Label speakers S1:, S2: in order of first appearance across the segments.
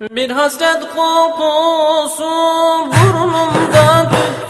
S1: Bir hasret kokusu burnumda tüttü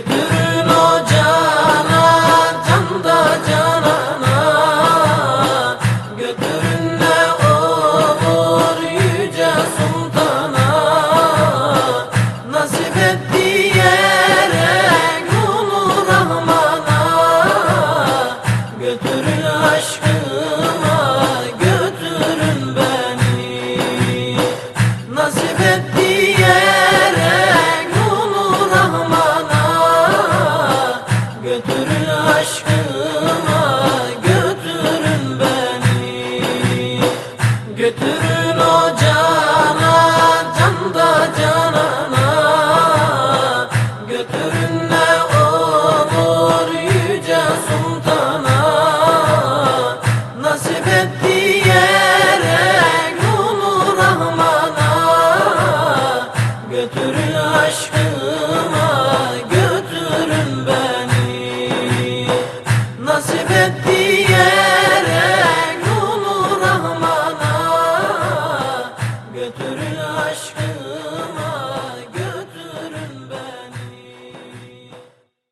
S1: Good. Götürün o cana can da canana. Götürün ne olur yüce sultana. Nasip etti yere Rahmana. Götürün aşkı